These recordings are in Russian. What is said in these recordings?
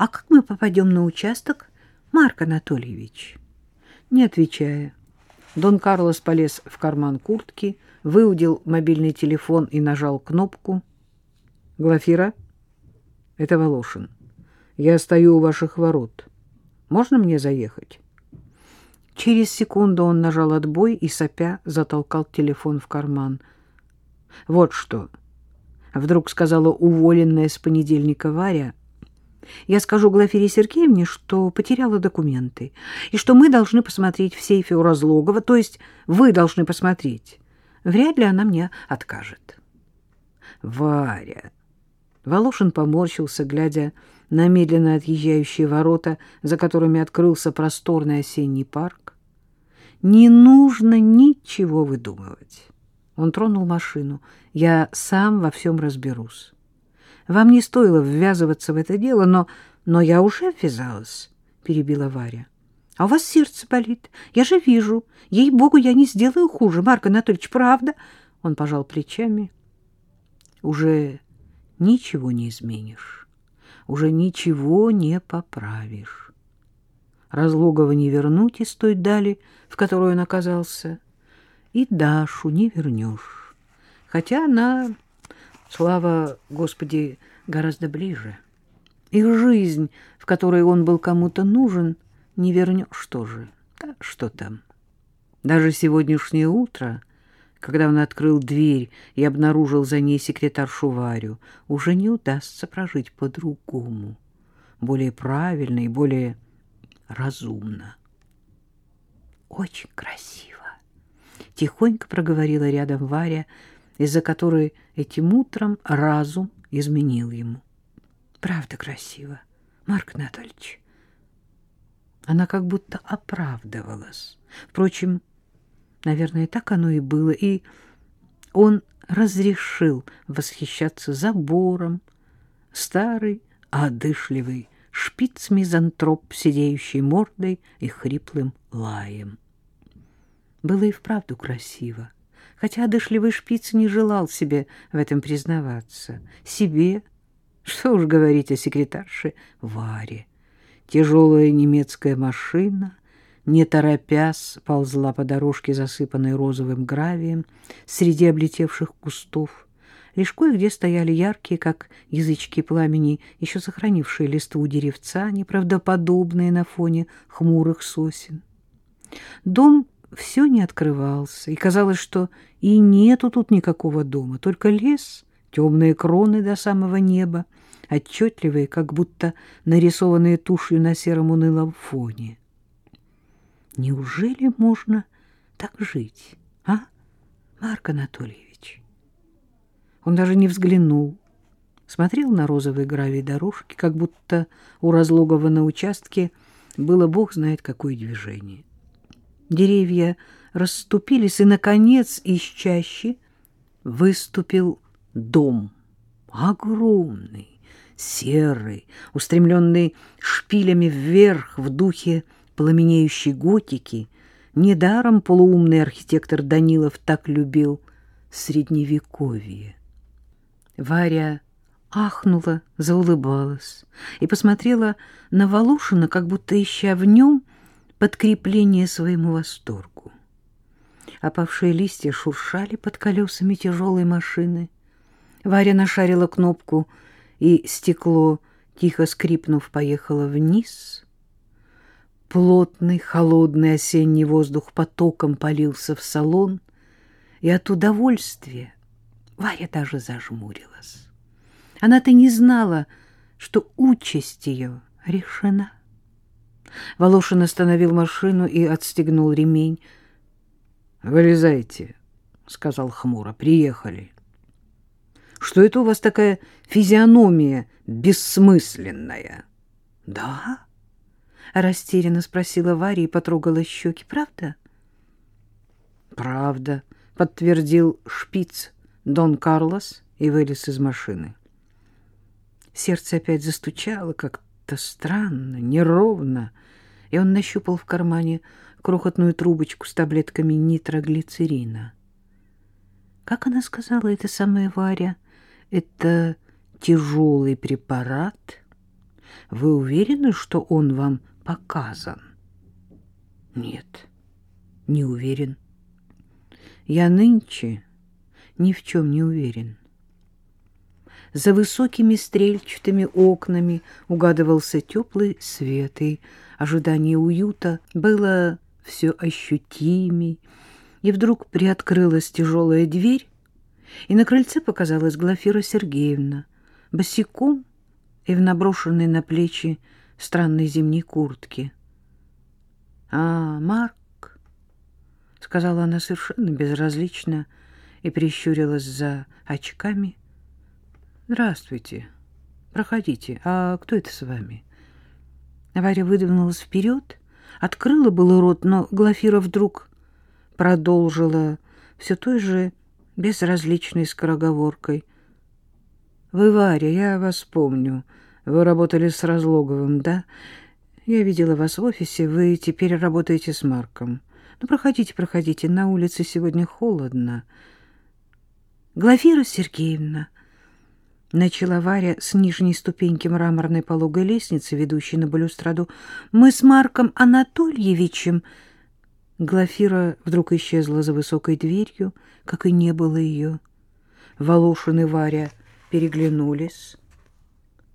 А как мы попадем на участок, Марк Анатольевич? Не отвечая, Дон Карлос полез в карман куртки, выудил мобильный телефон и нажал кнопку. «Глафира, это Волошин. Я стою у ваших ворот. Можно мне заехать?» Через секунду он нажал отбой и, сопя, затолкал телефон в карман. «Вот что!» — вдруг сказала уволенная с понедельника Варя. «Я скажу Глафире Сергеевне, что потеряла документы, и что мы должны посмотреть в сейфе у Разлогова, то есть вы должны посмотреть. Вряд ли она мне откажет». «Варя!» Волошин поморщился, глядя на медленно отъезжающие ворота, за которыми открылся просторный осенний парк. «Не нужно ничего выдумывать». Он тронул машину. «Я сам во всем разберусь. Вам не стоило ввязываться в это дело, но, но я уже ввязалась», — перебила Варя. «А у вас сердце болит. Я же вижу. Ей-богу, я не сделаю хуже. Марк Анатольевич, правда?» Он пожал плечами. «Уже ничего не изменишь. Уже ничего не поправишь. Разлогова не вернуть из той дали, в которой он оказался» и Дашу не вернешь. Хотя она, слава Господи, гораздо ближе. И жизнь, в которой он был кому-то нужен, не вернешь тоже. Да что там. Даже сегодняшнее утро, когда он открыл дверь и обнаружил за ней секретаршу Варю, уже не удастся прожить по-другому, более правильно и более разумно. Очень красиво тихонько проговорила рядом Варя, из-за которой этим утром разум изменил ему. Правда красиво, Марк Анатольевич. Она как будто оправдывалась. Впрочем, наверное, так оно и было, и он разрешил восхищаться забором, старый, одышливый шпиц-мизантроп, сидеющий мордой и хриплым лаем. Было и вправду красиво, хотя одышливый шпиц не желал себе в этом признаваться. Себе, что уж говорить о секретарше Варе. Тяжелая немецкая машина, не торопясь, ползла по дорожке, засыпанной розовым гравием, среди облетевших кустов. Лишь кое-где стояли яркие, как язычки пламени, еще сохранившие листву деревца, неправдоподобные на фоне хмурых сосен. Дом все не открывался, и казалось, что и нету тут никакого дома, только лес, темные кроны до самого неба, отчетливые, как будто нарисованные тушью на сером унылом фоне. Неужели можно так жить, а, Марк Анатольевич? Он даже не взглянул, смотрел на розовые гравий дорожки, как будто у разлогова на участке было бог знает какое движение. Деревья расступились, и, наконец, из чащи выступил дом. Огромный, серый, устремленный шпилями вверх в духе пламенеющей готики. Недаром полуумный архитектор Данилов так любил Средневековье. Варя ахнула, заулыбалась и посмотрела на Волошина, как будто ища в нем подкрепление своему восторгу. Опавшие листья шуршали под колесами тяжелой машины. Варя нашарила кнопку, и стекло, тихо скрипнув, поехало вниз. Плотный, холодный осенний воздух потоком полился в салон, и от удовольствия Варя даже зажмурилась. Она-то не знала, что участь ее решена. Волошин остановил машину и отстегнул ремень. — Вылезайте, — сказал хмуро. — Приехали. — Что это у вас такая физиономия бессмысленная? — Да? — растерянно спросила Варя и потрогала щеки. — Правда? — Правда, — подтвердил шпиц Дон Карлос и вылез из машины. Сердце опять застучало, как как-то странно, неровно, и он нащупал в кармане крохотную трубочку с таблетками нитроглицерина. Как она сказала, это самая Варя, это тяжелый препарат. Вы уверены, что он вам показан? Нет, не уверен. Я нынче ни в чем не уверен. За высокими стрельчатыми окнами угадывался теплый свет, и ожидание уюта было все ощутимей. И вдруг приоткрылась тяжелая дверь, и на крыльце показалась Глафира Сергеевна, босиком и в наброшенной на плечи странной зимней куртке. — А, Марк, — сказала она совершенно безразлично и прищурилась за очками. — Здравствуйте. Проходите. А кто это с вами? Варя выдвинулась вперед, открыла было рот, но Глафира вдруг продолжила все той же безразличной скороговоркой. — Вы, Варя, я вас помню. Вы работали с Разлоговым, да? Я видела вас в офисе, вы теперь работаете с Марком. Ну, проходите, проходите, на улице сегодня холодно. Глафира Сергеевна, начала Варя с нижней ступеньки мраморной пологой лестницы, ведущей на балюстраду, мы с Марком Анатольевичем... Глафира вдруг исчезла за высокой дверью, как и не было ее. Волошин и Варя переглянулись.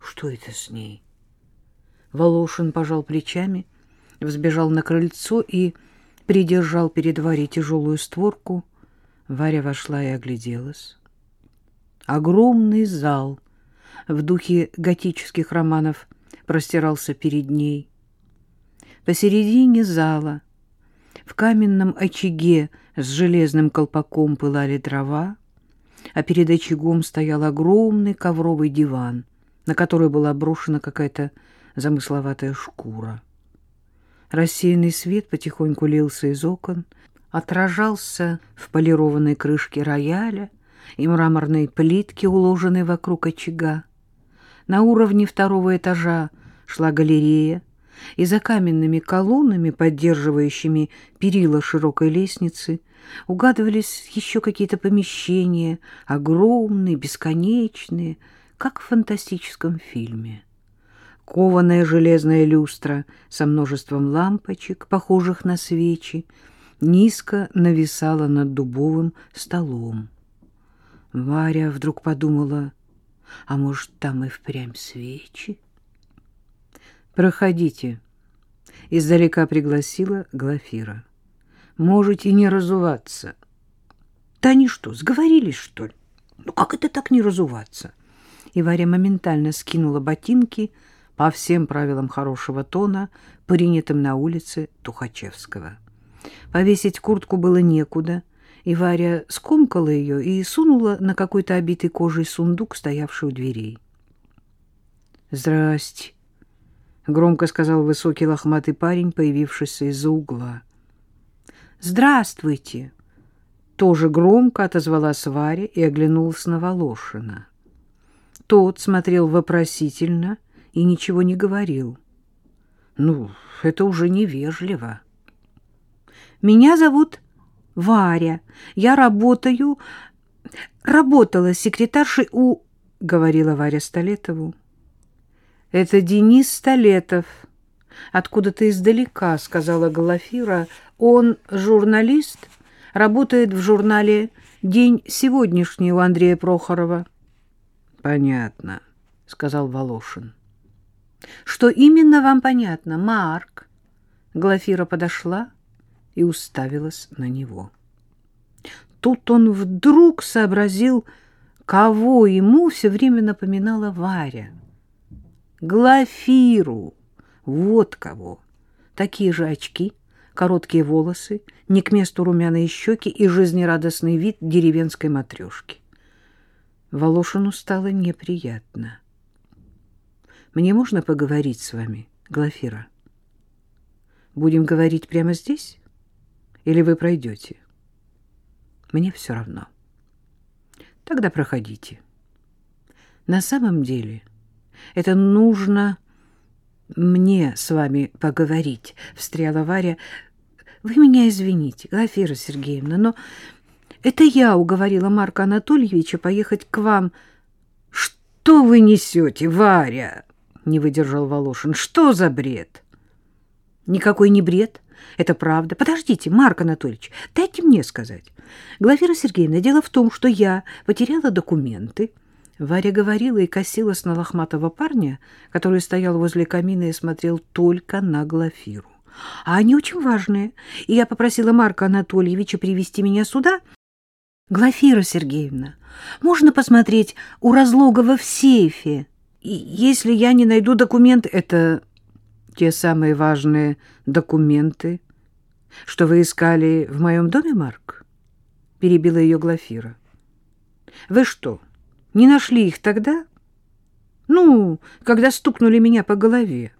Что это с ней? Волошин пожал плечами, взбежал на крыльцо и придержал перед Варей тяжелую створку. Варя вошла и огляделась. Огромный зал в духе готических романов простирался перед ней. Посередине зала — в каменном очаге с железным колпаком пылали дрова, а перед очагом стоял огромный ковровый диван, на который была брошена какая-то замысловатая шкура. Рассеянный свет потихоньку лился из окон, отражался в полированной крышке рояля и мраморной плитке, уложенной вокруг очага. На уровне второго этажа шла галерея, и за каменными колоннами, поддерживающими перила широкой лестницы, угадывались еще какие-то помещения, огромные, бесконечные, как в фантастическом фильме. Кованая железная люстра со множеством лампочек, похожих на свечи, низко нависала над дубовым столом. Варя вдруг подумала, а может, там и впрямь свечи? «Проходите», — издалека пригласила Глафира. «Можете не разуваться». «Да они что, сговорились, что ли? Ну как это так не разуваться?» И Варя моментально скинула ботинки по всем правилам хорошего тона, принятым на улице Тухачевского. Повесить куртку было некуда, и Варя скомкала ее и сунула на какой-то обитый кожей сундук, стоявший у дверей. «Здрасте», — громко сказал высокий лохматый парень, появившийся из-за угла. «Здравствуйте!» Тоже громко отозвалась Варя и оглянулась на Волошина. Тот смотрел вопросительно и ничего не говорил. «Ну, это уже невежливо». «Меня зовут Варя. Я работаю... Работала секретаршей у...» — говорила Варя Столетову. «Это Денис Столетов. Откуда-то издалека», — сказала Глафира. «Он журналист, работает в журнале «День сегодняшний» у Андрея Прохорова». «Понятно», — сказал Волошин. «Что именно вам понятно, Марк?» Глафира подошла и уставилась на него. Тут он вдруг сообразил, кого ему все время напоминала Варя — Глафиру. Вот кого. Такие же очки, короткие волосы, не к месту румяные щеки и жизнерадостный вид деревенской матрешки. Волошину стало неприятно. «Мне можно поговорить с вами, Глафира? Будем говорить прямо здесь? Или вы пройдете? Мне все равно. Тогда проходите. На самом деле...» Это нужно мне с вами поговорить, — встряла Варя. Вы меня извините, Глафира Сергеевна, но это я уговорила Марка Анатольевича поехать к вам. Что вы несете, Варя? — не выдержал Волошин. «Что за бред?» «Никакой не бред. Это правда. Подождите, Марк Анатольевич, дайте мне сказать. Глафира Сергеевна, дело в том, что я потеряла документы». Варя говорила и косилась на лохматого парня, который стоял возле камина и смотрел только на Глафиру. «А они очень важные, и я попросила Марка Анатольевича привести меня сюда». «Глафира Сергеевна, можно посмотреть у Разлогова в сейфе?» если я не найду документ, это те самые важные документы, что вы искали в моем доме, Марк? Перебила ее Глафира. Вы что, не нашли их тогда? Ну, когда стукнули меня по голове.